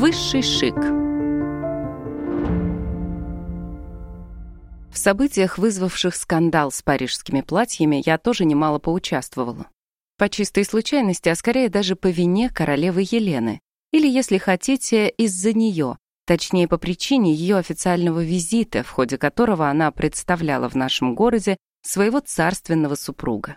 Высший шик. В событиях, вызвавших скандал с парижскими платьями, я тоже немало поучаствовала. По чистой случайности, а скорее даже по вине королевы Елены. Или, если хотите, из-за нее, точнее, по причине ее официального визита, в ходе которого она представляла в нашем городе своего царственного супруга.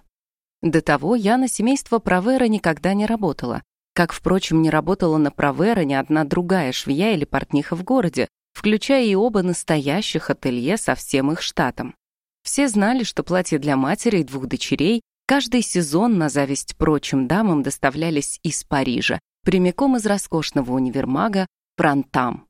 До того я на семейство Провера никогда не работала, как, впрочем, не работала на Провера ни одна другая швея или портниха в городе, включая и оба настоящих ателье со всем их штатом. Все знали, что платья для матери и двух дочерей каждый сезон на зависть прочим дамам доставлялись из Парижа, прямиком из роскошного универмага Прантам.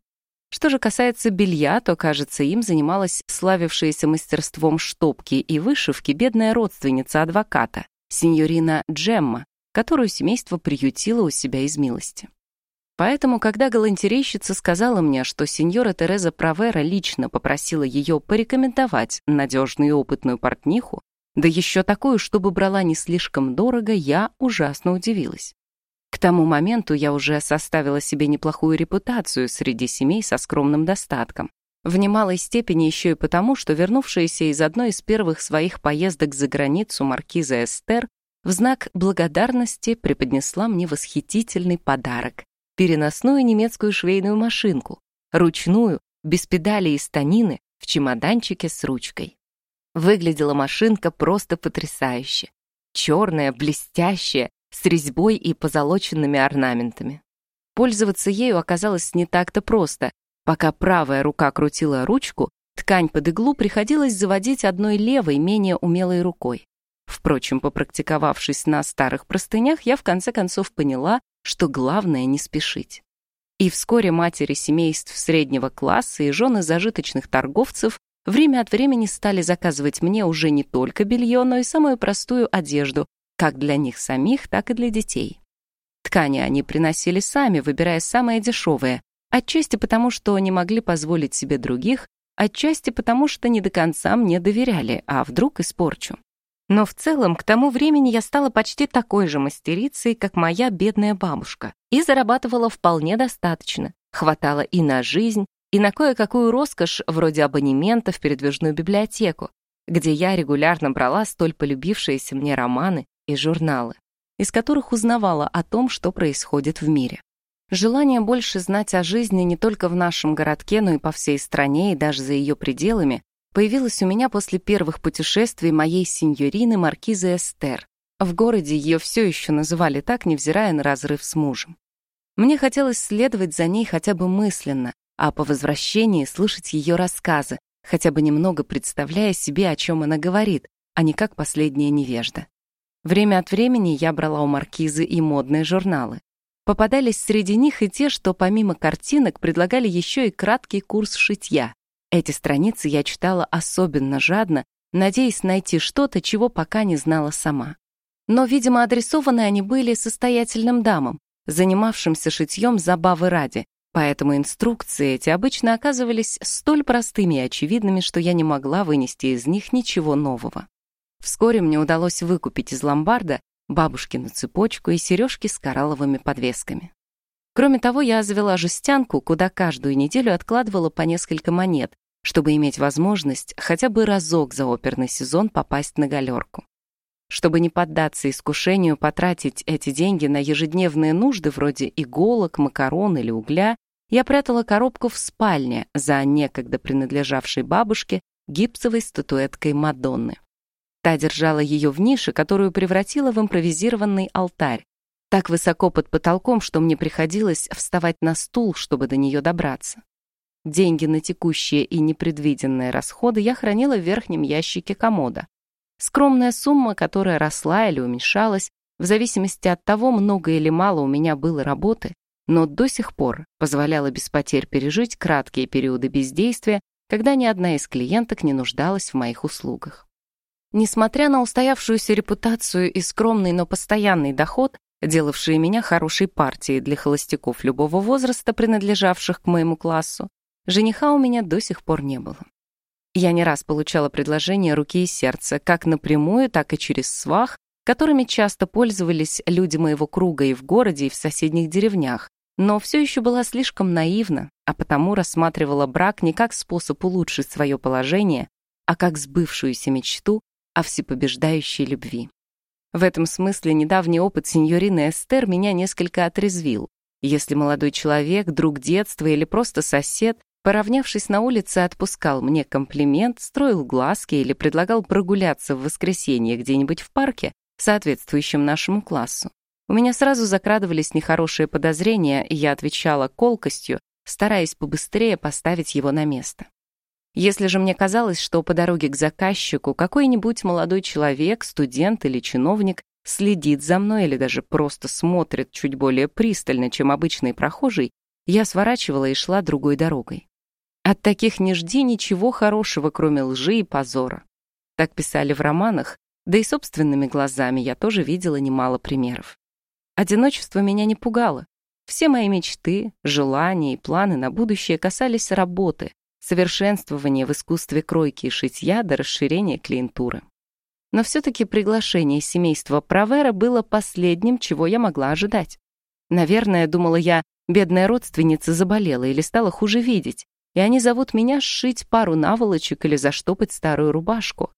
Что же касается белья, то, кажется, им занималась славившаяся мастерством штопки и вышивки бедная родственница адвоката, сеньорина Джемма, которую семейство приютило у себя из милости. Поэтому, когда галантерейщица сказала мне, что сеньора Тереза Провера лично попросила ее порекомендовать надежную и опытную портниху, да еще такую, чтобы брала не слишком дорого, я ужасно удивилась. К тому моменту я уже составила себе неплохую репутацию среди семей со скромным достатком. В немалой степени еще и потому, что вернувшаяся из одной из первых своих поездок за границу маркиза Эстер в знак благодарности преподнесла мне восхитительный подарок — переносную немецкую швейную машинку, ручную, без педали и станины, в чемоданчике с ручкой. Выглядела машинка просто потрясающе. Черная, блестящая, с резьбой и позолоченными орнаментами. Пользоваться ею оказалось не так-то просто, Пока правая рука крутила ручку, ткань под иглу приходилось заводить одной левой, менее умелой рукой. Впрочем, попрактиковавшись на старых простынях, я в конце концов поняла, что главное не спешить. И вскоре матери семейств среднего класса и жены зажиточных торговцев время от времени стали заказывать мне уже не только белье, но и самую простую одежду, как для них самих, так и для детей. Ткани они приносили сами, выбирая самое дешевое, Отчасти потому, что не могли позволить себе других, отчасти потому, что не до конца мне доверяли, а вдруг испорчу. Но в целом, к тому времени я стала почти такой же мастерицей, как моя бедная бабушка, и зарабатывала вполне достаточно. Хватало и на жизнь, и на кое-какую роскошь, вроде абонемента в передвижную библиотеку, где я регулярно брала столь полюбившиеся мне романы и журналы, из которых узнавала о том, что происходит в мире. Желание больше знать о жизни не только в нашем городке, но и по всей стране и даже за ее пределами появилось у меня после первых путешествий моей сеньорины Маркизы Эстер. В городе ее все еще называли так, невзирая на разрыв с мужем. Мне хотелось следовать за ней хотя бы мысленно, а по возвращении слышать ее рассказы, хотя бы немного представляя себе, о чем она говорит, а не как последняя невежда. Время от времени я брала у маркизы и модные журналы. Попадались среди них и те, что помимо картинок предлагали еще и краткий курс шитья. Эти страницы я читала особенно жадно, надеясь найти что-то, чего пока не знала сама. Но, видимо, адресованы они были состоятельным дамам, занимавшимся шитьем забавы ради, поэтому инструкции эти обычно оказывались столь простыми и очевидными, что я не могла вынести из них ничего нового. Вскоре мне удалось выкупить из ломбарда бабушкину цепочку и сережки с коралловыми подвесками. Кроме того, я завела жестянку, куда каждую неделю откладывала по несколько монет, чтобы иметь возможность хотя бы разок за оперный сезон попасть на галерку. Чтобы не поддаться искушению потратить эти деньги на ежедневные нужды вроде иголок, макарон или угля, я прятала коробку в спальне за некогда принадлежавшей бабушке гипсовой статуэткой Мадонны. Та держала ее в нише, которую превратила в импровизированный алтарь. Так высоко под потолком, что мне приходилось вставать на стул, чтобы до нее добраться. Деньги на текущие и непредвиденные расходы я хранила в верхнем ящике комода. Скромная сумма, которая росла или уменьшалась, в зависимости от того, много или мало у меня было работы, но до сих пор позволяла без потерь пережить краткие периоды бездействия, когда ни одна из клиенток не нуждалась в моих услугах. Несмотря на устоявшуюся репутацию и скромный, но постоянный доход, делавшие меня хорошей партией для холостяков любого возраста, принадлежавших к моему классу, жениха у меня до сих пор не было. Я не раз получала предложения руки и сердца, как напрямую, так и через свах, которыми часто пользовались люди моего круга и в городе, и в соседних деревнях, но все еще была слишком наивна, а потому рассматривала брак не как способ улучшить свое положение, а как сбывшуюся мечту о всепобеждающей любви. В этом смысле недавний опыт сеньорины Эстер меня несколько отрезвил. Если молодой человек, друг детства или просто сосед, поравнявшись на улице, отпускал мне комплимент, строил глазки или предлагал прогуляться в воскресенье где-нибудь в парке, соответствующем нашему классу, у меня сразу закрадывались нехорошие подозрения, и я отвечала колкостью, стараясь побыстрее поставить его на место. Если же мне казалось, что по дороге к заказчику какой-нибудь молодой человек, студент или чиновник следит за мной или даже просто смотрит чуть более пристально, чем обычный прохожий, я сворачивала и шла другой дорогой. От таких не жди ничего хорошего, кроме лжи и позора. Так писали в романах, да и собственными глазами я тоже видела немало примеров. Одиночество меня не пугало. Все мои мечты, желания и планы на будущее касались работы, совершенствования в искусстве кройки и шитья до расширения клиентуры. Но все-таки приглашение семейства Провера было последним, чего я могла ожидать. Наверное, думала я, бедная родственница заболела или стала хуже видеть, и они зовут меня сшить пару наволочек или заштопать старую рубашку.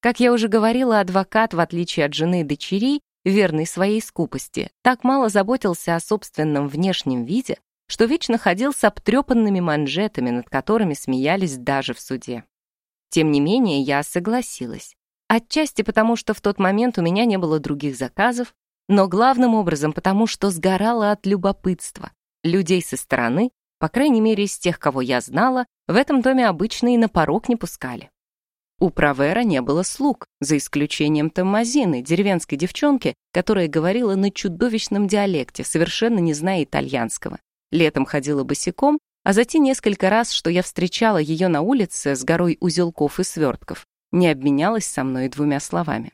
Как я уже говорила, адвокат, в отличие от жены и дочерей, верный своей скупости, так мало заботился о собственном внешнем виде, что вечно ходил с обтрепанными манжетами, над которыми смеялись даже в суде. Тем не менее, я согласилась. Отчасти потому, что в тот момент у меня не было других заказов, но главным образом потому, что сгорала от любопытства. Людей со стороны, по крайней мере из тех, кого я знала, в этом доме обычно и на порог не пускали. У Провера не было слуг, за исключением Томмазины, деревенской девчонки, которая говорила на чудовищном диалекте, совершенно не зная итальянского. Летом ходила босиком, а за те несколько раз, что я встречала ее на улице с горой узелков и свертков, не обменялась со мной двумя словами.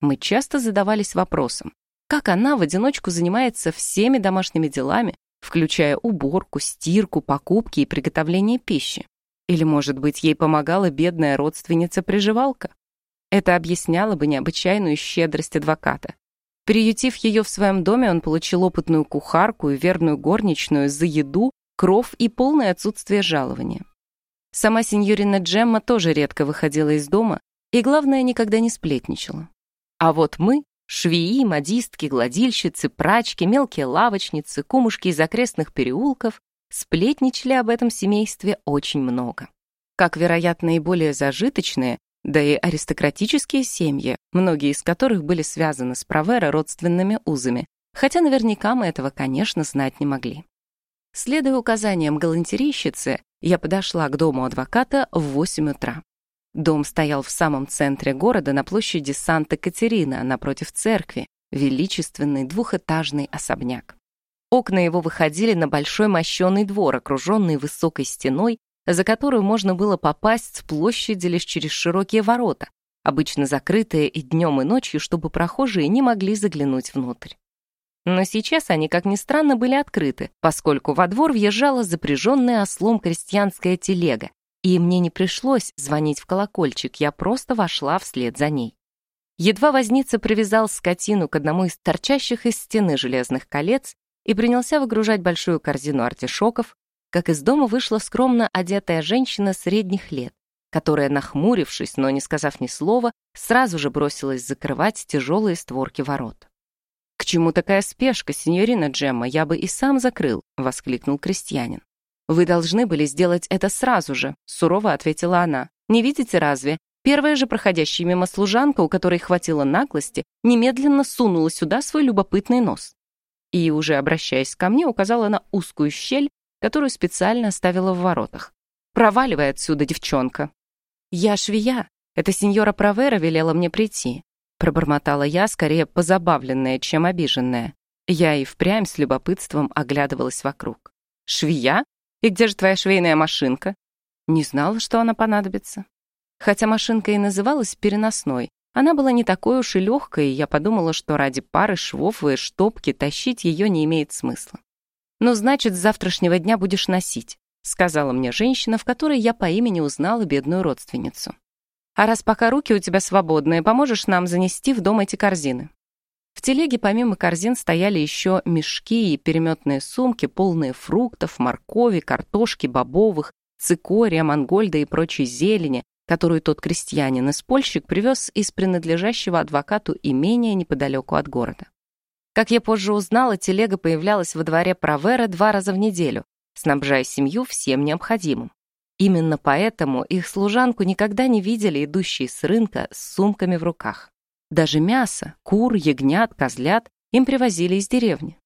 Мы часто задавались вопросом, как она в одиночку занимается всеми домашними делами, включая уборку, стирку, покупки и приготовление пищи. Или, может быть, ей помогала бедная родственница-приживалка? Это объясняло бы необычайную щедрость адвоката. Приютив ее в своем доме, он получил опытную кухарку и верную горничную за еду, кров и полное отсутствие жалования. Сама сеньорина Джемма тоже редко выходила из дома и, главное, никогда не сплетничала. А вот мы, швеи, модистки, гладильщицы, прачки, мелкие лавочницы, кумушки из окрестных переулков, сплетничали об этом семействе очень много. Как, вероятно, и более зажиточные, да и аристократические семьи, многие из которых были связаны с Провера родственными узами, хотя наверняка мы этого, конечно, знать не могли. Следуя указаниям галантерейщицы, я подошла к дому адвоката в 8 утра. Дом стоял в самом центре города на площади Санта-Катерина, напротив церкви, величественный двухэтажный особняк. Окна его выходили на большой мощеный двор, окруженный высокой стеной, за которую можно было попасть с площади лишь через широкие ворота, обычно закрытые и днем, и ночью, чтобы прохожие не могли заглянуть внутрь. Но сейчас они, как ни странно, были открыты, поскольку во двор въезжала запряженная ослом крестьянская телега, и мне не пришлось звонить в колокольчик, я просто вошла вслед за ней. Едва возница привязал скотину к одному из торчащих из стены железных колец, и принялся выгружать большую корзину артишоков, как из дома вышла скромно одетая женщина средних лет, которая, нахмурившись, но не сказав ни слова, сразу же бросилась закрывать тяжелые створки ворот. «К чему такая спешка, сеньорина Джемма? Я бы и сам закрыл», — воскликнул крестьянин. «Вы должны были сделать это сразу же», — сурово ответила она. «Не видите разве? Первая же проходящая мимо служанка, у которой хватило наглости, немедленно сунула сюда свой любопытный нос и, уже обращаясь ко мне, указала на узкую щель, которую специально оставила в воротах. «Проваливай отсюда, девчонка!» «Я швея. Эта сеньора Провера велела мне прийти», пробормотала я, скорее позабавленная, чем обиженная. Я и впрямь с любопытством оглядывалась вокруг. «Швея? И где же твоя швейная машинка?» Не знала, что она понадобится. Хотя машинка и называлась переносной, она была не такой уж и легкой, и я подумала, что ради пары швов и штопки тащить ее не имеет смысла. «Ну, значит, с завтрашнего дня будешь носить», сказала мне женщина, в которой я по имени узнала бедную родственницу. «А раз пока руки у тебя свободные, поможешь нам занести в дом эти корзины». В телеге помимо корзин стояли еще мешки и переметные сумки, полные фруктов, моркови, картошки, бобовых, цикория, мангольда и прочей зелени, которую тот крестьянин-испольщик привез из принадлежащего адвокату имения неподалеку от города. Как я позже узнала, телега появлялась во дворе Провера два раза в неделю, снабжая семью всем необходимым. Именно поэтому их служанку никогда не видели идущие с рынка с сумками в руках. Даже мясо, кур, ягнят, козлят им привозили из деревни.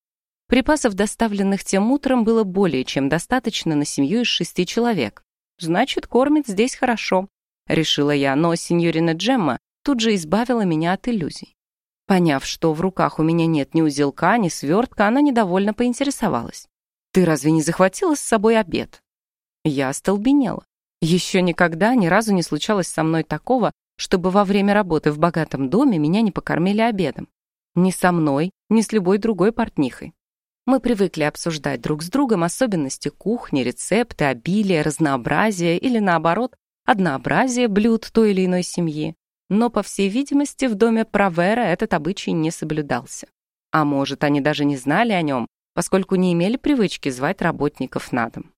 Припасов, доставленных тем утром, было более чем достаточно на семью из шести человек. Значит, кормят здесь хорошо, решила я, но сеньорина Джемма тут же избавила меня от иллюзий. Поняв, что в руках у меня нет ни узелка, ни свертка, она недовольно поинтересовалась. «Ты разве не захватила с собой обед?» Я остолбенела. Еще никогда ни разу не случалось со мной такого, чтобы во время работы в богатом доме меня не покормили обедом. Ни со мной, ни с любой другой портнихой. Мы привыкли обсуждать друг с другом особенности кухни, рецепты, обилие, разнообразие или, наоборот, однообразие блюд той или иной семьи. Но, по всей видимости, в доме Провера этот обычай не соблюдался. А может, они даже не знали о нем, поскольку не имели привычки звать работников на дом.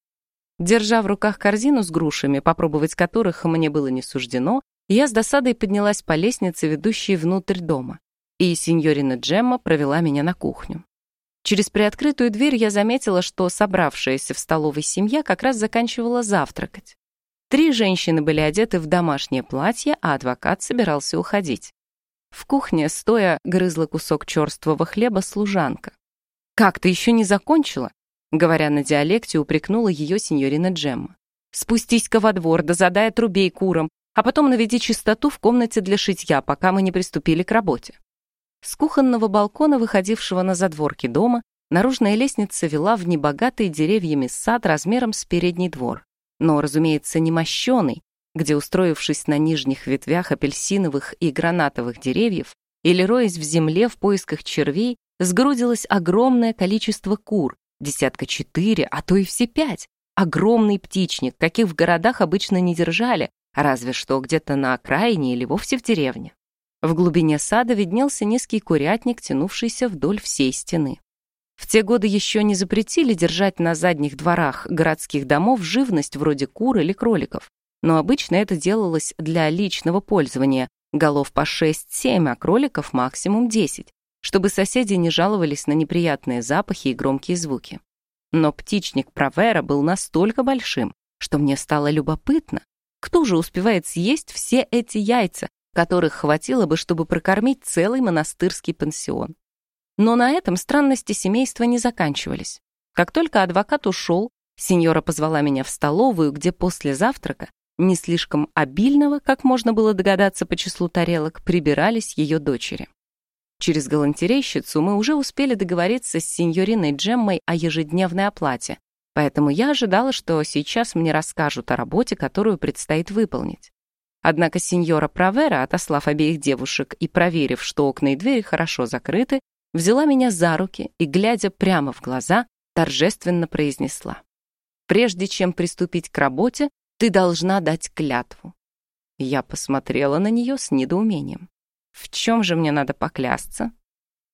Держа в руках корзину с грушами, попробовать которых мне было не суждено, я с досадой поднялась по лестнице, ведущей внутрь дома, и сеньорина Джемма провела меня на кухню. Через приоткрытую дверь я заметила, что собравшаяся в столовой семья как раз заканчивала завтракать. Три женщины были одеты в домашнее платье, а адвокат собирался уходить. В кухне, стоя, грызла кусок черствого хлеба служанка. «Как, ты еще не закончила?» Говоря на диалекте, упрекнула ее сеньорина Джемма. «Спустись-ка во двор, да задай трубей курам, а потом наведи чистоту в комнате для шитья, пока мы не приступили к работе». С кухонного балкона, выходившего на задворки дома, наружная лестница вела в небогатый деревьями сад размером с передний двор но, разумеется, не мощеный, где, устроившись на нижних ветвях апельсиновых и гранатовых деревьев или роясь в земле в поисках червей, сгрудилось огромное количество кур, десятка четыре, а то и все пять. Огромный птичник, каких в городах обычно не держали, разве что где-то на окраине или вовсе в деревне. В глубине сада виднелся низкий курятник, тянувшийся вдоль всей стены. В те годы еще не запретили держать на задних дворах городских домов живность вроде кур или кроликов, но обычно это делалось для личного пользования, голов по 6-7, а кроликов максимум 10, чтобы соседи не жаловались на неприятные запахи и громкие звуки. Но птичник Провера был настолько большим, что мне стало любопытно, кто же успевает съесть все эти яйца, которых хватило бы, чтобы прокормить целый монастырский пансион. Но на этом странности семейства не заканчивались. Как только адвокат ушел, сеньора позвала меня в столовую, где после завтрака, не слишком обильного, как можно было догадаться по числу тарелок, прибирались ее дочери. Через галантерейщицу мы уже успели договориться с сеньориной Джеммой о ежедневной оплате, поэтому я ожидала, что сейчас мне расскажут о работе, которую предстоит выполнить. Однако сеньора Провера, отослав обеих девушек и проверив, что окна и двери хорошо закрыты, взяла меня за руки и, глядя прямо в глаза, торжественно произнесла. «Прежде чем приступить к работе, ты должна дать клятву». Я посмотрела на нее с недоумением. «В чем же мне надо поклясться?»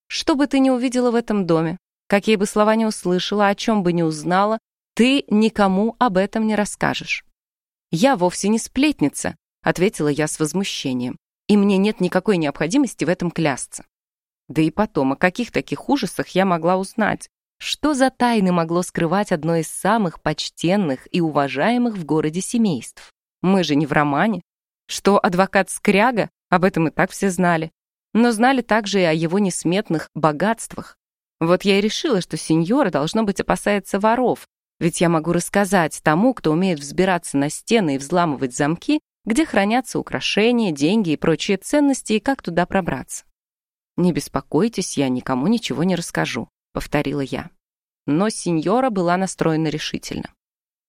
«Что бы ты ни увидела в этом доме, какие бы слова не услышала, о чем бы не узнала, ты никому об этом не расскажешь». «Я вовсе не сплетница», — ответила я с возмущением, «и мне нет никакой необходимости в этом клясться». Да и потом, о каких таких ужасах я могла узнать? Что за тайны могло скрывать одно из самых почтенных и уважаемых в городе семейств? Мы же не в романе. Что адвокат Скряга, об этом и так все знали. Но знали также и о его несметных богатствах. Вот я и решила, что сеньора, должно быть, опасается воров, ведь я могу рассказать тому, кто умеет взбираться на стены и взламывать замки, где хранятся украшения, деньги и прочие ценности, и как туда пробраться. «Не беспокойтесь, я никому ничего не расскажу», — повторила я. Но сеньора была настроена решительно.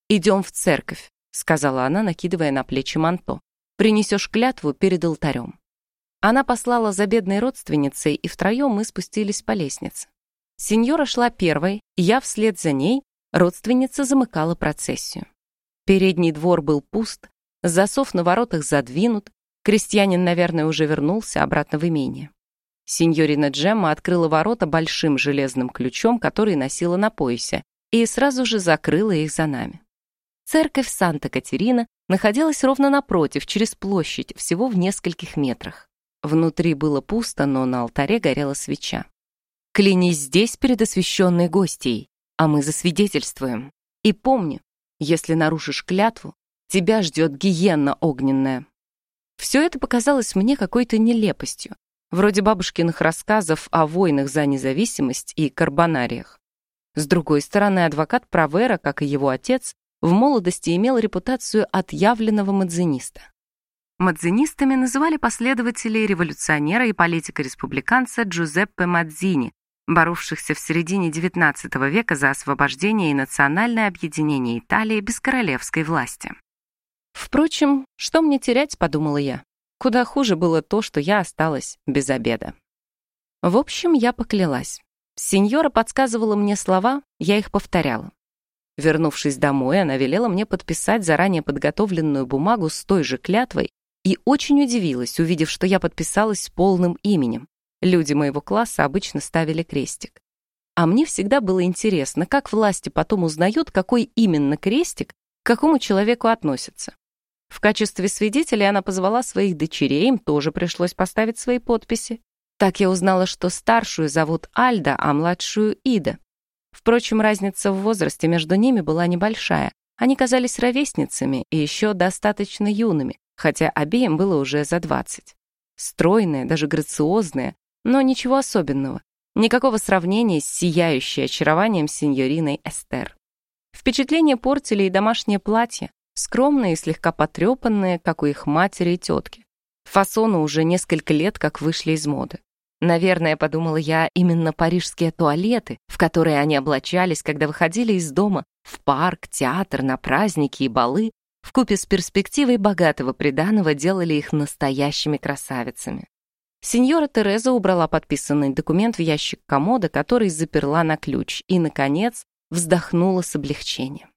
«Идем в церковь», — сказала она, накидывая на плечи манто. «Принесешь клятву перед алтарем». Она послала за бедной родственницей, и втроем мы спустились по лестнице. Сеньора шла первой, я вслед за ней, родственница замыкала процессию. Передний двор был пуст, засов на воротах задвинут, крестьянин, наверное, уже вернулся обратно в имение. Синьорина Джемма открыла ворота большим железным ключом, который носила на поясе, и сразу же закрыла их за нами. Церковь Санта-Катерина находилась ровно напротив, через площадь, всего в нескольких метрах. Внутри было пусто, но на алтаре горела свеча. «Клянись здесь перед освященной гостьей, а мы засвидетельствуем. И помни, если нарушишь клятву, тебя ждет гиенна огненная». Все это показалось мне какой-то нелепостью, вроде бабушкиных рассказов о войнах за независимость и карбонариях. С другой стороны, адвокат Провера, как и его отец, в молодости имел репутацию отъявленного мадзиниста. Мадзинистами называли последователей революционера и политика-республиканца Джузеппе Мадзини, боровшихся в середине XIX века за освобождение и национальное объединение Италии без королевской власти. Впрочем, что мне терять, подумала я. Куда хуже было то, что я осталась без обеда. В общем, я поклялась. Сеньора подсказывала мне слова, я их повторяла. Вернувшись домой, она велела мне подписать заранее подготовленную бумагу с той же клятвой и очень удивилась, увидев, что я подписалась полным именем. Люди моего класса обычно ставили крестик. А мне всегда было интересно, как власти потом узнают, какой именно крестик к какому человеку относится. В качестве свидетелей она позвала своих дочерей, им тоже пришлось поставить свои подписи. Так я узнала, что старшую зовут Альда, а младшую — Ида. Впрочем, разница в возрасте между ними была небольшая. Они казались ровесницами и еще достаточно юными, хотя обеим было уже за двадцать. Стройные, даже грациозные, но ничего особенного. Никакого сравнения с сияющей очарованием сеньориной Эстер. Впечатление портили и домашнее платье, скромные и слегка потрепанные, как у их матери и тетки. Фасоны уже несколько лет как вышли из моды. Наверное, подумала я, именно парижские туалеты, в которые они облачались, когда выходили из дома в парк, театр, на праздники и балы, вкупе с перспективой богатого приданого делали их настоящими красавицами. Сеньора Тереза убрала подписанный документ в ящик комода, который заперла на ключ, и, наконец, вздохнула с облегчением.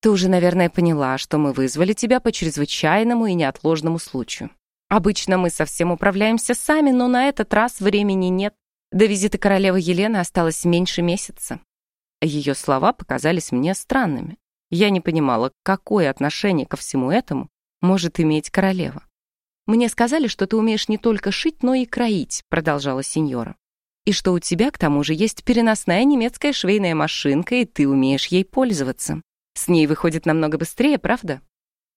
Ты уже, наверное, поняла, что мы вызвали тебя по чрезвычайному и неотложному случаю. Обычно мы совсем управляемся сами, но на этот раз времени нет. До визита королевы Елены осталось меньше месяца. Ее слова показались мне странными. Я не понимала, какое отношение ко всему этому может иметь королева. «Мне сказали, что ты умеешь не только шить, но и кроить», продолжала сеньора. «И что у тебя, к тому же, есть переносная немецкая швейная машинка, и ты умеешь ей пользоваться. С ней выходит намного быстрее, правда?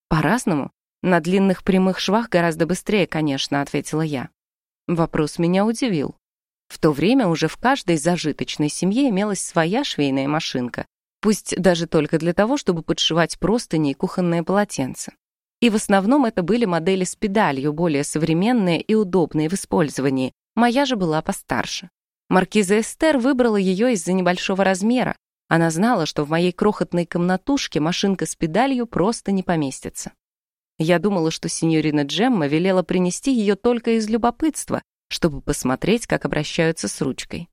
По-разному. На длинных прямых швах гораздо быстрее, конечно, ответила я. Вопрос меня удивил. В то время уже в каждой зажиточной семье имелась своя швейная машинка, пусть даже только для того, чтобы подшивать простыни и кухонные полотенца. И в основном это были модели с педалью, более современные и удобные в использовании. Моя же была постарше. Маркиза Эстер выбрала ее из-за небольшого размера, она знала, что в моей крохотной комнатушке машинка с педалью просто не поместится. Я думала, что сеньорина Джемма велела принести ее только из любопытства, чтобы посмотреть, как обращаются с ручкой.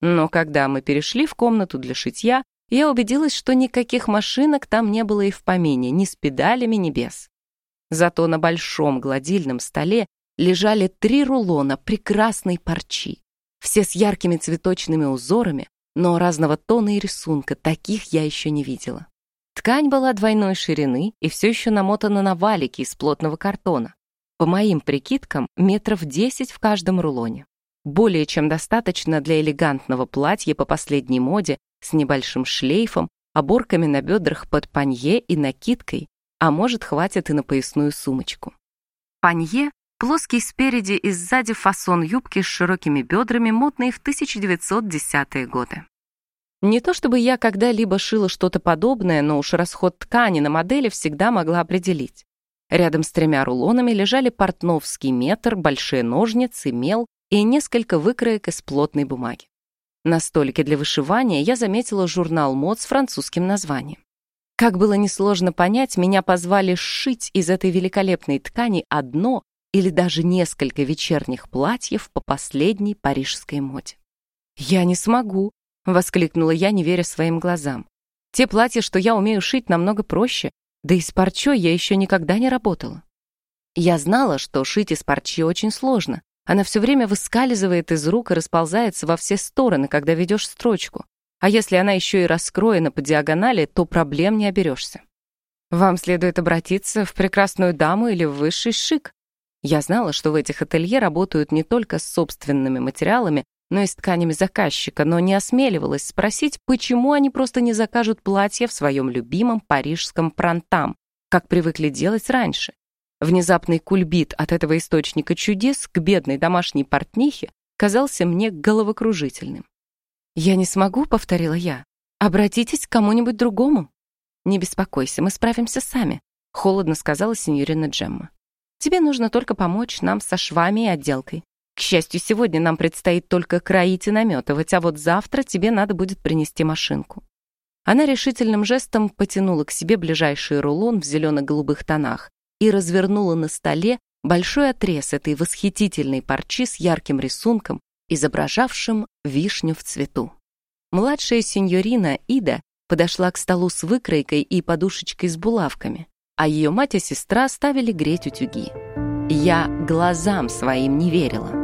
Но когда мы перешли в комнату для шитья, я убедилась, что никаких машинок там не было и в помине, ни с педалями, ни без. Зато на большом гладильном столе лежали три рулона прекрасной парчи, все с яркими цветочными узорами, но разного тона и рисунка таких я еще не видела. Ткань была двойной ширины и все еще намотана на валики из плотного картона. По моим прикидкам, метров 10 в каждом рулоне. Более чем достаточно для элегантного платья по последней моде с небольшим шлейфом, оборками на бедрах под панье и накидкой, а может, хватит и на поясную сумочку. Панье — плоский спереди и сзади фасон юбки с широкими бедрами, модный в 1910-е годы. Не то чтобы я когда-либо шила что-то подобное, но уж расход ткани на модели всегда могла определить. Рядом с тремя рулонами лежали портновский метр, большие ножницы, мел и несколько выкроек из плотной бумаги. На столике для вышивания я заметила журнал мод с французским названием. Как было несложно понять, меня позвали сшить из этой великолепной ткани одно или даже несколько вечерних платьев по последней парижской моде. «Я не смогу», — воскликнула я, не веря своим глазам. «Те платья, что я умею шить, намного проще, да и с парчой я еще никогда не работала». Я знала, что шить из парчи очень сложно, Она все время выскальзывает из рук и расползается во все стороны, когда ведешь строчку. А если она еще и раскроена по диагонали, то проблем не оберешься. Вам следует обратиться в прекрасную даму или в высший шик. Я знала, что в этих ателье работают не только с собственными материалами, но и с тканями заказчика, но не осмеливалась спросить, почему они просто не закажут платье в своем любимом парижском пронтам, как привыкли делать раньше. Внезапный кульбит от этого источника чудес к бедной домашней портнихе казался мне головокружительным. «Я не смогу», — повторила я. «Обратитесь к кому-нибудь другому». «Не беспокойся, мы справимся сами», — холодно сказала сеньорина Джемма. «Тебе нужно только помочь нам со швами и отделкой. К счастью, сегодня нам предстоит только кроить и наметывать, а вот завтра тебе надо будет принести машинку». Она решительным жестом потянула к себе ближайший рулон в зелено-голубых тонах и развернула на столе большой отрез этой восхитительной парчи с ярким рисунком, изображавшим вишню в цвету. Младшая сеньорина Ида подошла к столу с выкройкой и подушечкой с булавками, а ее мать и сестра ставили греть утюги. Я глазам своим не верила.